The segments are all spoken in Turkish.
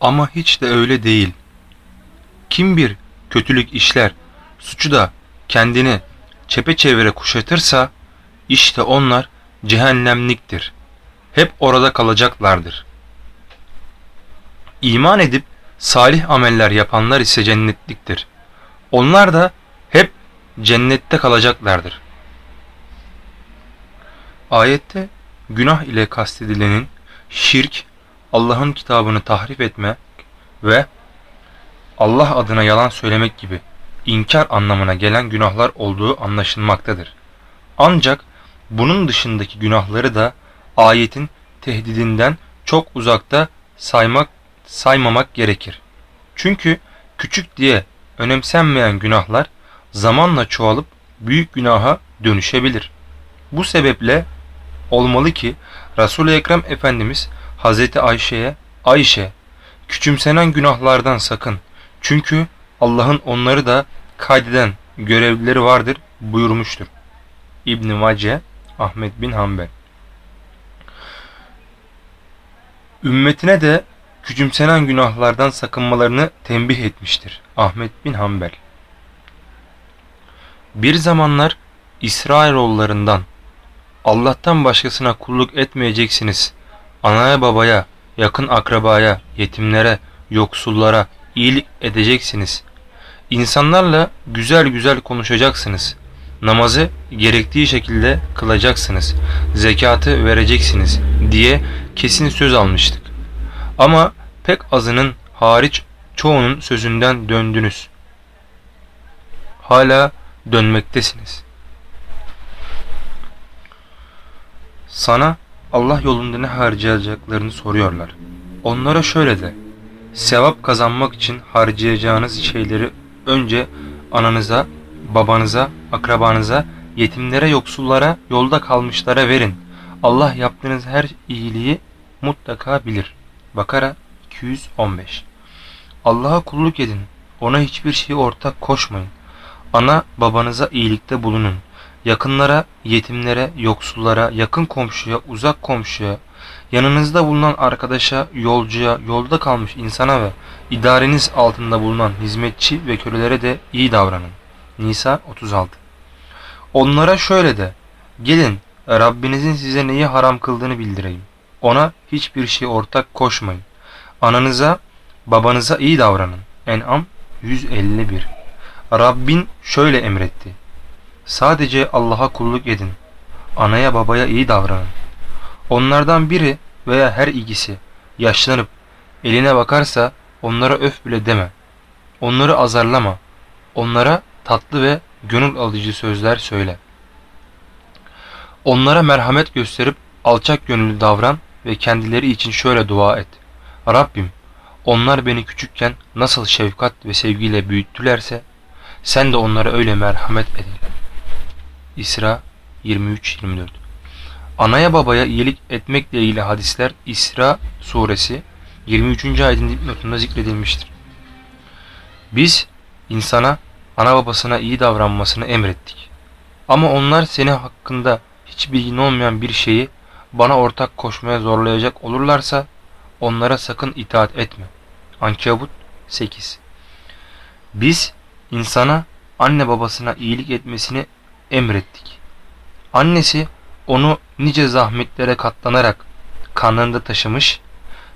Ama hiç de öyle değil. Kim bir kötülük işler, suçu da kendini çepeçevre kuşatırsa, işte onlar cehennemliktir. Hep orada kalacaklardır. İman edip salih ameller yapanlar ise cennetliktir. Onlar da hep cennette kalacaklardır. Ayette günah ile kastedilenin şirk, Allah'ın kitabını tahrif etme ve Allah adına yalan söylemek gibi inkar anlamına gelen günahlar olduğu anlaşılmaktadır. Ancak bunun dışındaki günahları da ayetin tehdidinden çok uzakta saymak saymamak gerekir. Çünkü küçük diye önemsenmeyen günahlar zamanla çoğalıp büyük günaha dönüşebilir. Bu sebeple olmalı ki Resul-i Ekrem Efendimiz Hazreti Ayşe'ye Ayşe küçümsenen günahlardan sakın çünkü Allah'ın onları da kaydeden görevlileri vardır buyurmuştur. İbn Mace Ahmet bin Hanbel Ümmetine de küçümsenen günahlardan sakınmalarını tembih etmiştir. Ahmet bin Hanbel Bir zamanlar İsrailoğullarından Allah'tan başkasına kulluk etmeyeceksiniz. Anaya babaya, yakın akrabaya, yetimlere, yoksullara iyilik edeceksiniz. İnsanlarla güzel güzel konuşacaksınız. Namazı gerektiği şekilde kılacaksınız. Zekatı vereceksiniz diye kesin söz almıştık. Ama pek azının hariç çoğunun sözünden döndünüz. Hala dönmektesiniz. Sana Allah yolunda ne harcayacaklarını soruyorlar. Onlara şöyle de, sevap kazanmak için harcayacağınız şeyleri önce ananıza, babanıza, akrabanıza, yetimlere, yoksullara, yolda kalmışlara verin. Allah yaptığınız her iyiliği mutlaka bilir. Bakara 215 Allah'a kulluk edin. Ona hiçbir şeyi ortak koşmayın. Ana babanıza iyilikte bulunun. Yakınlara, yetimlere, yoksullara, yakın komşuya, uzak komşuya, yanınızda bulunan arkadaşa, yolcuya, yolda kalmış insana ve idareniz altında bulunan hizmetçi ve kölelere de iyi davranın. Nisa 36 Onlara şöyle de, gelin Rabbinizin size neyi haram kıldığını bildireyim. Ona hiçbir şey ortak koşmayın. Ananıza, babanıza iyi davranın. En'am 151 Rabbin şöyle emretti. Sadece Allah'a kulluk edin. Anaya babaya iyi davranın. Onlardan biri veya her ikisi yaşlanıp eline bakarsa onlara öf bile deme. Onları azarlama. Onlara tatlı ve gönül alıcı sözler söyle. Onlara merhamet gösterip alçak gönüllü davran ve kendileri için şöyle dua et. Rabbim onlar beni küçükken nasıl şefkat ve sevgiyle büyüttülerse sen de onlara öyle merhamet eyle. İsra 23-24 Anaya babaya iyilik etmekle ilgili hadisler İsra suresi 23. ayetin dipnotunda zikredilmiştir. Biz insana ana babasına iyi davranmasını emrettik. Ama onlar seni hakkında hiç bilgin olmayan bir şeyi bana ortak koşmaya zorlayacak olurlarsa onlara sakın itaat etme. Ankebut 8 Biz insana anne babasına iyilik etmesini emrettik. Annesi onu nice zahmetlere katlanarak karnında taşımış,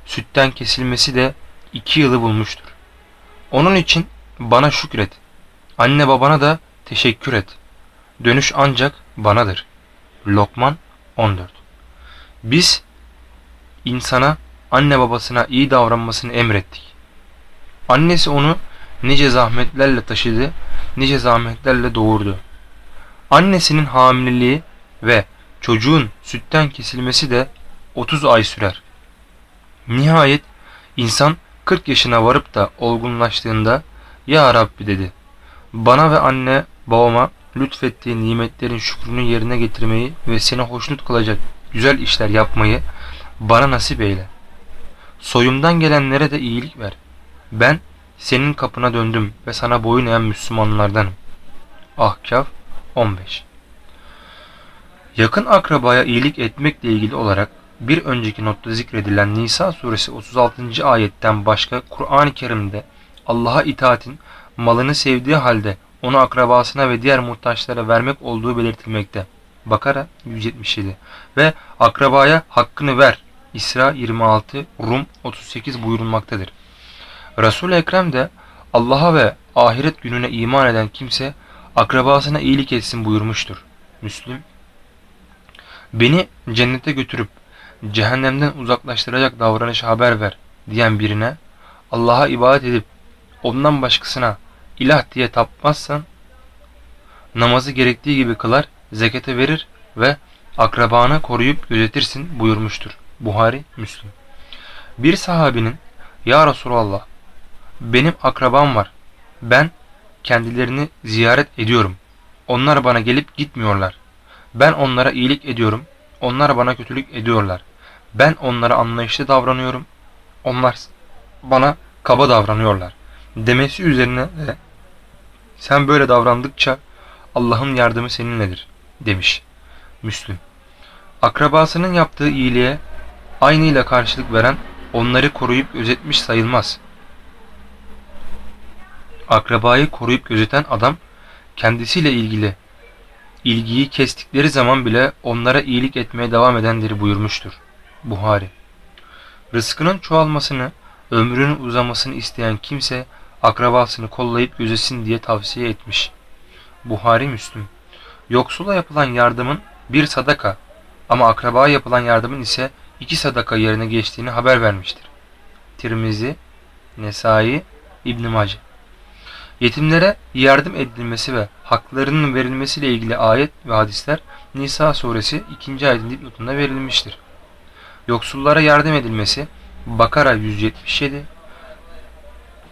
sütten kesilmesi de iki yılı bulmuştur. Onun için bana şükret, anne babana da teşekkür et. Dönüş ancak banadır. Lokman 14 Biz insana anne babasına iyi davranmasını emrettik. Annesi onu nice zahmetlerle taşıdı, nice zahmetlerle doğurdu. Annesinin hamileliği ve çocuğun sütten kesilmesi de 30 ay sürer. Nihayet insan 40 yaşına varıp da olgunlaştığında Ya Rabbi dedi. Bana ve anne babama lütfettiği nimetlerin şükrünü yerine getirmeyi ve seni hoşnut kılacak güzel işler yapmayı bana nasip eyle. Soyumdan gelenlere de iyilik ver. Ben senin kapına döndüm ve sana boyun eğen Müslümanlardanım. Ahkaf 15 Yakın akrabaya iyilik etmekle ilgili olarak bir önceki notta zikredilen Nisa suresi 36. ayetten başka Kur'an-ı Kerim'de Allah'a itaatin malını sevdiği halde onu akrabasına ve diğer muhtaçlara vermek olduğu belirtilmekte. Bakara 177 ve akrabaya hakkını ver İsra 26 Rum 38 buyurulmaktadır. Resul-i Ekrem de Allah'a ve ahiret gününe iman eden kimse akrabasına iyilik etsin buyurmuştur. Müslüm Beni cennete götürüp cehennemden uzaklaştıracak davranış haber ver diyen birine Allah'a ibadet edip ondan başkasına ilah diye tapmazsan namazı gerektiği gibi kılar, zekete verir ve akrabanı koruyup gözetirsin buyurmuştur. Buhari, Müslüm. Bir sahabinin Ya Resulallah benim akrabam var. Ben kendilerini ziyaret ediyorum. Onlar bana gelip gitmiyorlar. Ben onlara iyilik ediyorum. Onlar bana kötülük ediyorlar. Ben onlara anlayışlı davranıyorum. Onlar bana kaba davranıyorlar. Demesi üzerine de sen böyle davrandıkça Allah'ın yardımı seninledir demiş. Müslüm. Akrabasının yaptığı iyiliğe aynıyla karşılık veren onları koruyup gözetmiş sayılmaz. Akrabayı koruyup gözeten adam kendisiyle ilgili ilgiyi kestikleri zaman bile onlara iyilik etmeye devam edendir buyurmuştur. Buhari Rızkının çoğalmasını, ömrünün uzamasını isteyen kimse akrabasını kollayıp gözesin diye tavsiye etmiş. Buhari Müslüm Yoksula yapılan yardımın bir sadaka ama akrabaya yapılan yardımın ise iki sadaka yerine geçtiğini haber vermiştir. Tirmizi, Nesai, İbn Mace. Yetimlere yardım edilmesi ve haklarının verilmesiyle ilgili ayet ve hadisler Nisa suresi 2. ayetin dipnotunda verilmiştir. Yoksullara yardım edilmesi Bakara 177,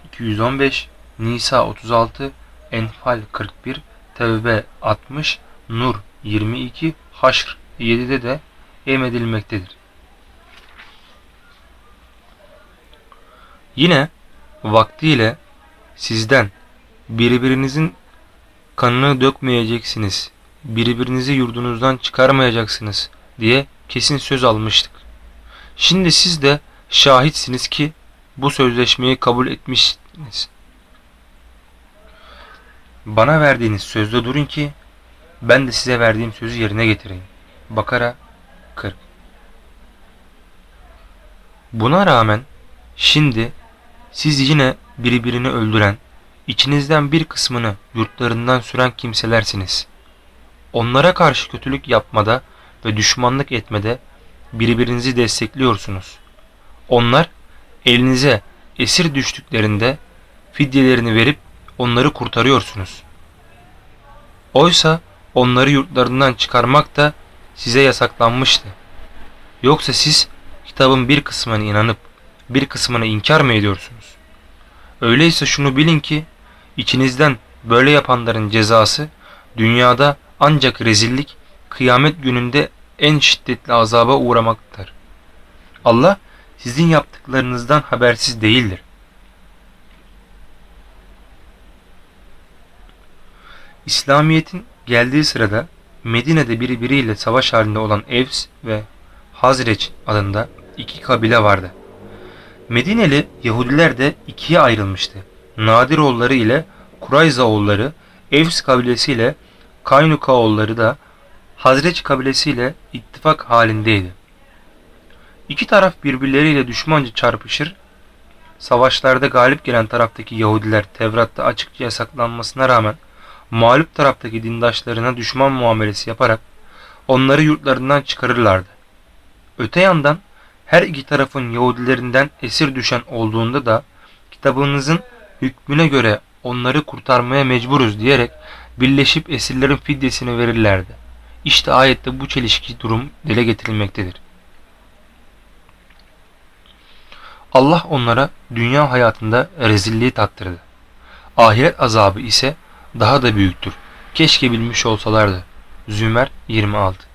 215, Nisa 36, Enfal 41, Tevbe 60, Nur 22, Haşr 7'de de emredilmektedir. Yine vaktiyle sizden birbirinizin kanını dökmeyeceksiniz, birbirinizi yurdunuzdan çıkarmayacaksınız diye kesin söz almıştık. Şimdi siz de şahitsiniz ki bu sözleşmeyi kabul etmişsiniz. Bana verdiğiniz sözde durun ki ben de size verdiğim sözü yerine getireyim. Bakara 40 Buna rağmen şimdi siz yine birbirini öldüren, içinizden bir kısmını yurtlarından süren kimselersiniz. Onlara karşı kötülük yapmada ve düşmanlık etmede birbirinizi destekliyorsunuz. Onlar elinize esir düştüklerinde fidyelerini verip onları kurtarıyorsunuz. Oysa onları yurtlarından çıkarmak da size yasaklanmıştı. Yoksa siz kitabın bir kısmına inanıp bir kısmına inkar mı ediyorsunuz? Öyleyse şunu bilin ki içinizden böyle yapanların cezası dünyada ancak rezillik, kıyamet gününde en şiddetli azaba uğramaktadır. Allah sizin yaptıklarınızdan habersiz değildir. İslamiyet'in geldiği sırada Medine'de birbiriyle savaş halinde olan Evs ve Hazreç adında iki kabile vardı. Medineli Yahudiler de ikiye ayrılmıştı. Nadiroğulları ile Kurayza oğulları, Evs kabilesi ile Kaynuka oğulları da Hazreç kabilesiyle ittifak halindeydi. İki taraf birbirleriyle düşmanca çarpışır, savaşlarda galip gelen taraftaki Yahudiler Tevrat'ta açıkça yasaklanmasına rağmen mağlup taraftaki dindaşlarına düşman muamelesi yaparak onları yurtlarından çıkarırlardı. Öte yandan her iki tarafın Yahudilerinden esir düşen olduğunda da kitabınızın hükmüne göre onları kurtarmaya mecburuz diyerek birleşip esirlerin fidyesini verirlerdi. İşte ayette bu çelişki durum dile getirilmektedir. Allah onlara dünya hayatında rezilliği tattırdı. Ahiret azabı ise daha da büyüktür. Keşke bilmiş olsalardı. Zümer 26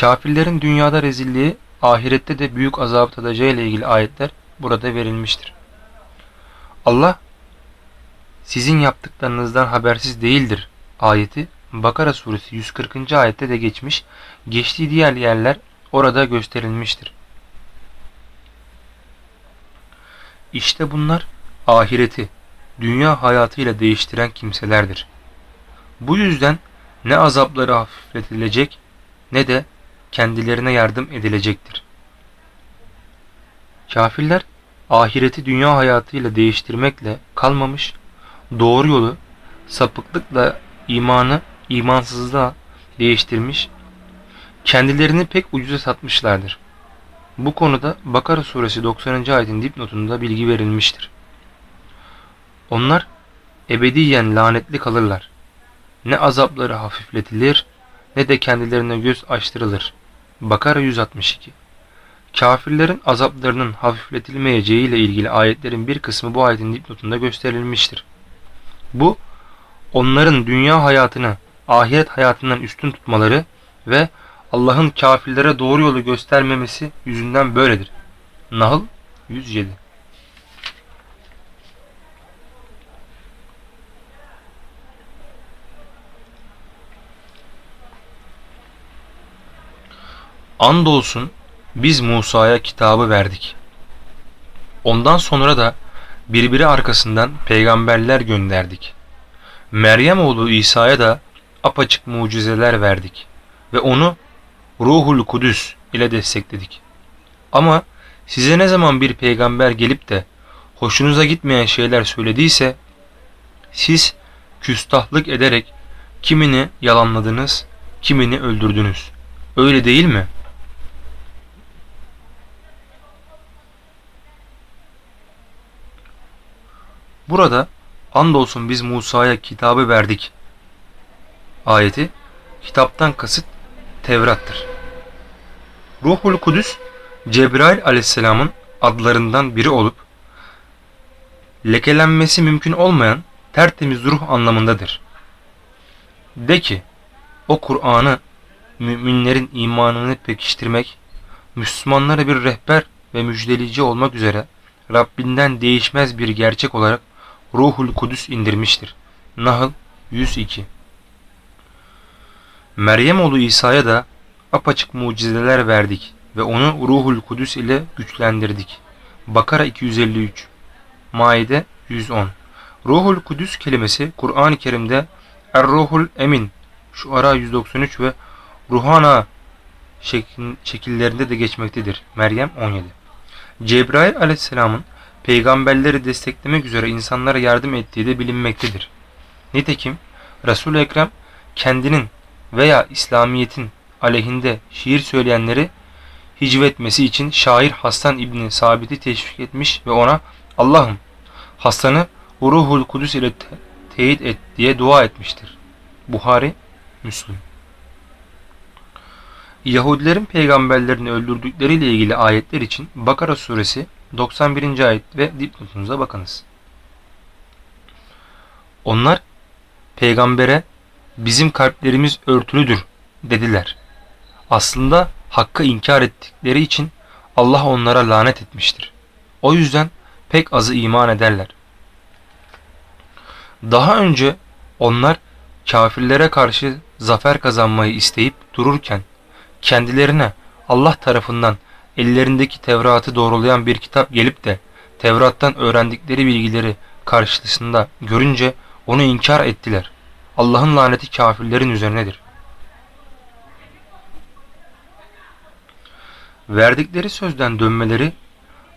Kafirlerin dünyada rezilliği ahirette de büyük azabı tadacağı ile ilgili ayetler burada verilmiştir. Allah sizin yaptıklarınızdan habersiz değildir ayeti Bakara suresi 140. ayette de geçmiş, geçtiği diğer yerler orada gösterilmiştir. İşte bunlar ahireti dünya hayatıyla değiştiren kimselerdir. Bu yüzden ne azapları hafifletilecek ne de kendilerine yardım edilecektir. Kafirler ahireti dünya hayatıyla değiştirmekle kalmamış, doğru yolu sapıklıkla imanı imansızlığa değiştirmiş, kendilerini pek ucuza satmışlardır. Bu konuda Bakara suresi 90. ayetin dipnotunda bilgi verilmiştir. Onlar ebediyen lanetli kalırlar. Ne azapları hafifletilir ne de kendilerine göz açtırılır. Bakara 162 Kafirlerin azaplarının hafifletilmeyeceği ile ilgili ayetlerin bir kısmı bu ayetin dipnotunda gösterilmiştir. Bu, onların dünya hayatını ahiret hayatından üstün tutmaları ve Allah'ın kafirlere doğru yolu göstermemesi yüzünden böyledir. Nahl 107 Andolsun biz Musa'ya kitabı verdik. Ondan sonra da birbiri arkasından peygamberler gönderdik. Meryem oğlu İsa'ya da apaçık mucizeler verdik ve onu Ruhul Kudüs ile destekledik. Ama size ne zaman bir peygamber gelip de hoşunuza gitmeyen şeyler söylediyse siz küstahlık ederek kimini yalanladınız, kimini öldürdünüz. Öyle değil mi?'' Burada andolsun biz Musa'ya kitabı verdik. Ayeti kitaptan kasıt Tevrat'tır. Ruhul Kudüs Cebrail aleyhisselamın adlarından biri olup lekelenmesi mümkün olmayan tertemiz ruh anlamındadır. De ki o Kur'an'ı müminlerin imanını pekiştirmek, Müslümanlara bir rehber ve müjdeleyici olmak üzere Rabbinden değişmez bir gerçek olarak Ruhul Kudüs indirmiştir. Nahl 102 Meryem oğlu İsa'ya da apaçık mucizeler verdik ve onu Ruhul Kudüs ile güçlendirdik. Bakara 253 Maide 110 Ruhul Kudüs kelimesi Kur'an-ı Kerim'de Er-Ruhul Emin şu ara 193 ve Ruhana şekillerinde de geçmektedir. Meryem 17 Cebrail aleyhisselamın peygamberleri desteklemek üzere insanlara yardım ettiği de bilinmektedir. Nitekim Resul-i Ekrem kendinin veya İslamiyet'in aleyhinde şiir söyleyenleri hicvetmesi için şair Hasan İbni Sabit'i teşvik etmiş ve ona Allah'ım Hasan'ı Ruhul Kudüs ile te teyit et diye dua etmiştir. Buhari, Müslüm. Yahudilerin peygamberlerini öldürdükleriyle ilgili ayetler için Bakara suresi 91. ayet ve dipnotunuza bakınız. Onlar peygambere bizim kalplerimiz örtülüdür dediler. Aslında hakkı inkar ettikleri için Allah onlara lanet etmiştir. O yüzden pek azı iman ederler. Daha önce onlar kafirlere karşı zafer kazanmayı isteyip dururken kendilerine Allah tarafından ellerindeki Tevrat'ı doğrulayan bir kitap gelip de Tevrat'tan öğrendikleri bilgileri karşısında görünce onu inkar ettiler. Allah'ın laneti kafirlerin üzerinedir. Verdikleri sözden dönmeleri,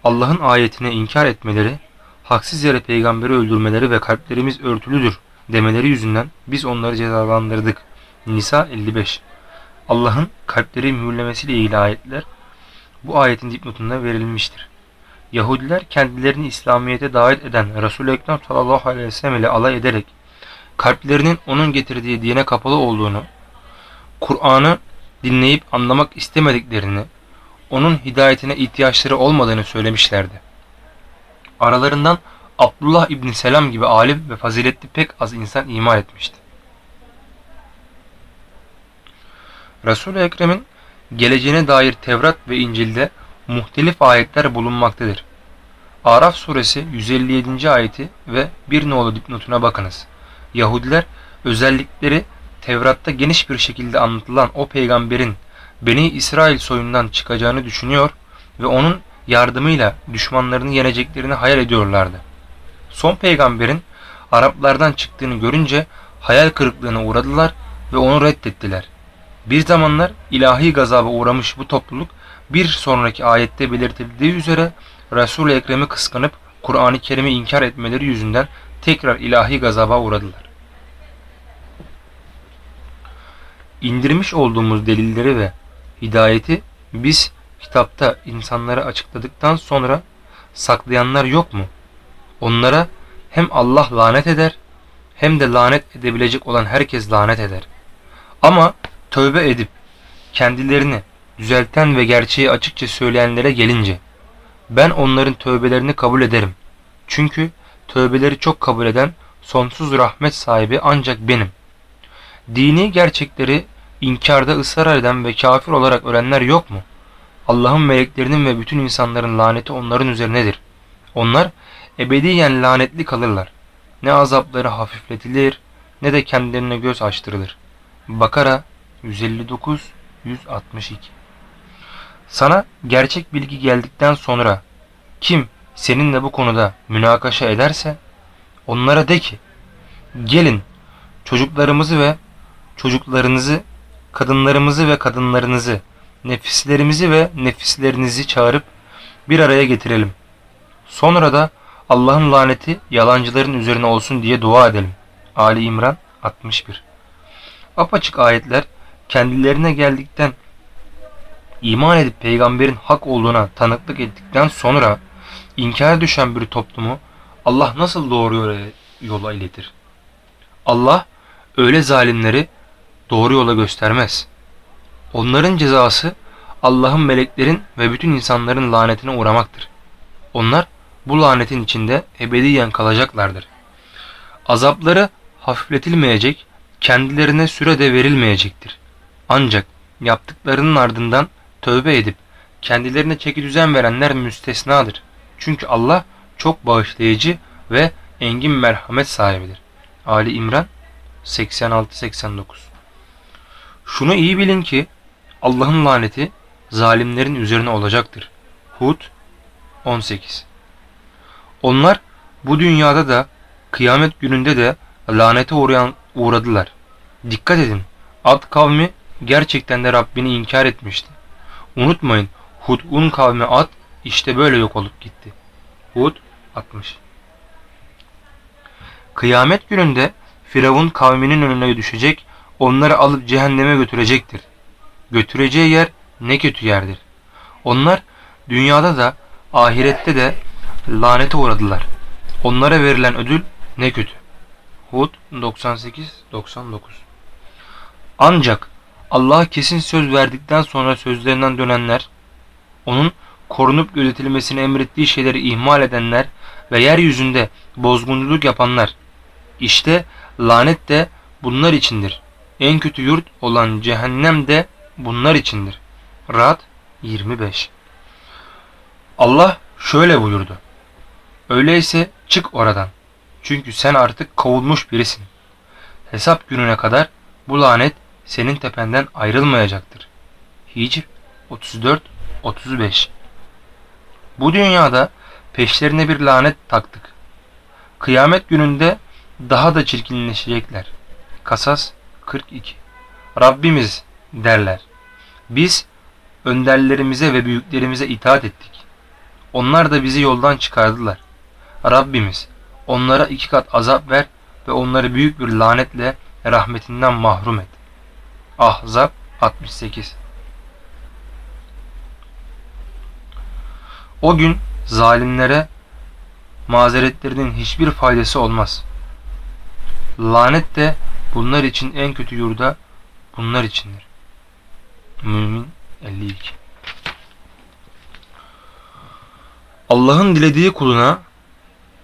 Allah'ın ayetine inkar etmeleri, haksız yere peygamberi öldürmeleri ve kalplerimiz örtülüdür demeleri yüzünden biz onları cezalandırdık. Nisa 55 Allah'ın kalpleri mühürlemesiyle ilgili ayetler bu ayetin dipnotunda verilmiştir. Yahudiler kendilerini İslamiyet'e davet eden Resul-i Ekrem sallallahu aleyhi ve sellem ile alay ederek kalplerinin onun getirdiği dine kapalı olduğunu, Kur'an'ı dinleyip anlamak istemediklerini, onun hidayetine ihtiyaçları olmadığını söylemişlerdi. Aralarından Abdullah İbni Selam gibi alim ve faziletli pek az insan iman etmişti. Resul-i Ekrem'in geleceğine dair Tevrat ve İncil'de muhtelif ayetler bulunmaktadır. Araf suresi 157. ayeti ve bir nolu dipnotuna bakınız. Yahudiler özellikleri Tevrat'ta geniş bir şekilde anlatılan o peygamberin Beni İsrail soyundan çıkacağını düşünüyor ve onun yardımıyla düşmanlarını yeneceklerini hayal ediyorlardı. Son peygamberin Araplardan çıktığını görünce hayal kırıklığına uğradılar ve onu reddettiler. Bir zamanlar ilahi gazaba uğramış bu topluluk bir sonraki ayette belirtildiği üzere Resul-i Ekrem'i kıskanıp Kur'an-ı Kerim'i inkar etmeleri yüzünden tekrar ilahi gazaba uğradılar. İndirmiş olduğumuz delilleri ve hidayeti biz kitapta insanlara açıkladıktan sonra saklayanlar yok mu? Onlara hem Allah lanet eder hem de lanet edebilecek olan herkes lanet eder. Ama tövbe edip kendilerini düzelten ve gerçeği açıkça söyleyenlere gelince ben onların tövbelerini kabul ederim. Çünkü tövbeleri çok kabul eden sonsuz rahmet sahibi ancak benim. Dini gerçekleri inkarda ısrar eden ve kafir olarak ölenler yok mu? Allah'ın meleklerinin ve bütün insanların laneti onların üzerinedir. Onlar ebediyen lanetli kalırlar. Ne azapları hafifletilir ne de kendilerine göz açtırılır. Bakara 159 162 Sana gerçek bilgi geldikten sonra kim seninle bu konuda münakaşa ederse onlara de ki gelin çocuklarımızı ve çocuklarınızı kadınlarımızı ve kadınlarınızı nefislerimizi ve nefislerinizi çağırıp bir araya getirelim. Sonra da Allah'ın laneti yalancıların üzerine olsun diye dua edelim. Ali İmran 61 Apaçık ayetler kendilerine geldikten iman edip peygamberin hak olduğuna tanıklık ettikten sonra inkar düşen bir toplumu Allah nasıl doğru yola iletir? Allah öyle zalimleri doğru yola göstermez. Onların cezası Allah'ın meleklerin ve bütün insanların lanetine uğramaktır. Onlar bu lanetin içinde ebediyen kalacaklardır. Azapları hafifletilmeyecek, kendilerine süre de verilmeyecektir. Ancak yaptıklarının ardından tövbe edip kendilerine çeki düzen verenler müstesnadır. Çünkü Allah çok bağışlayıcı ve engin merhamet sahibidir. Ali İmran 86-89 Şunu iyi bilin ki Allah'ın laneti zalimlerin üzerine olacaktır. Hud 18 Onlar bu dünyada da kıyamet gününde de lanete uğrayan, uğradılar. Dikkat edin Ad kavmi gerçekten de Rabbini inkar etmişti. Unutmayın Hud'un kavmi Ad işte böyle yok olup gitti. Hud 60 Kıyamet gününde Firavun kavminin önüne düşecek, onları alıp cehenneme götürecektir. Götüreceği yer ne kötü yerdir. Onlar dünyada da ahirette de lanete uğradılar. Onlara verilen ödül ne kötü. Hud 98-99 Ancak Allah kesin söz verdikten sonra sözlerinden dönenler, onun korunup gözetilmesini emrettiği şeyleri ihmal edenler ve yeryüzünde bozgunculuk yapanlar, işte lanet de bunlar içindir. En kötü yurt olan cehennem de bunlar içindir. Rad 25 Allah şöyle buyurdu. Öyleyse çık oradan. Çünkü sen artık kovulmuş birisin. Hesap gününe kadar bu lanet senin tependen ayrılmayacaktır. Hicr 34-35 Bu dünyada peşlerine bir lanet taktık. Kıyamet gününde daha da çirkinleşecekler. Kasas 42 Rabbimiz derler. Biz önderlerimize ve büyüklerimize itaat ettik. Onlar da bizi yoldan çıkardılar. Rabbimiz onlara iki kat azap ver ve onları büyük bir lanetle rahmetinden mahrum et. Ahzab 68 O gün zalimlere mazeretlerinin hiçbir faydası olmaz. Lanet de bunlar için en kötü yurda bunlar içindir. Mümin 52 Allah'ın dilediği kuluna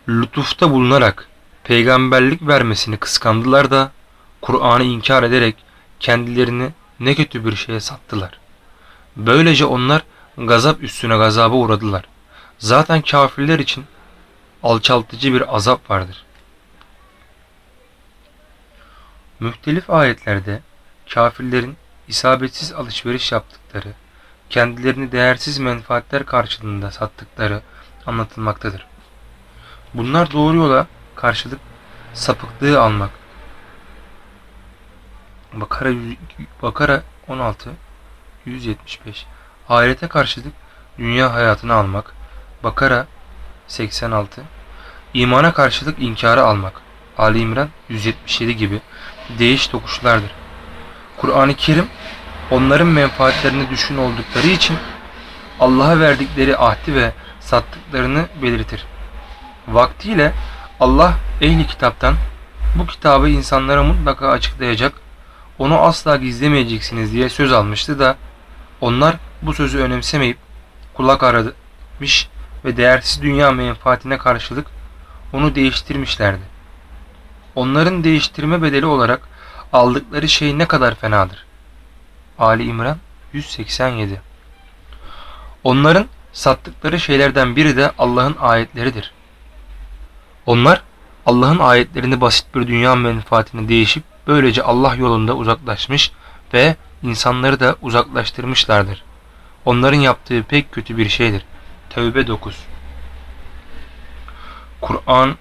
lütufta bulunarak peygamberlik vermesini kıskandılar da Kur'an'ı inkar ederek kendilerini ne kötü bir şeye sattılar. Böylece onlar gazap üstüne gazaba uğradılar. Zaten kafirler için alçaltıcı bir azap vardır. Mühtelif ayetlerde kafirlerin isabetsiz alışveriş yaptıkları, kendilerini değersiz menfaatler karşılığında sattıkları anlatılmaktadır. Bunlar doğru yola karşılık sapıklığı almak. Bakara, Bakara 16 175 Ahirete karşılık dünya hayatını almak. Bakara 86 İmana karşılık inkarı almak. Ali İmran 177 gibi değiş tokuşlardır. Kur'an-ı Kerim onların menfaatlerini düşün oldukları için Allah'a verdikleri ahdi ve sattıklarını belirtir. Vaktiyle Allah ehli kitaptan bu kitabı insanlara mutlaka açıklayacak, onu asla gizlemeyeceksiniz diye söz almıştı da onlar bu sözü önemsemeyip kulak aramış ve değersiz dünya menfaatine karşılık onu değiştirmişlerdi. Onların değiştirme bedeli olarak aldıkları şey ne kadar fenadır. Ali İmran 187 Onların sattıkları şeylerden biri de Allah'ın ayetleridir. Onlar Allah'ın ayetlerini basit bir dünya menfaatine değişip böylece Allah yolunda uzaklaşmış ve insanları da uzaklaştırmışlardır. Onların yaptığı pek kötü bir şeydir. Tevbe 9 Kur'an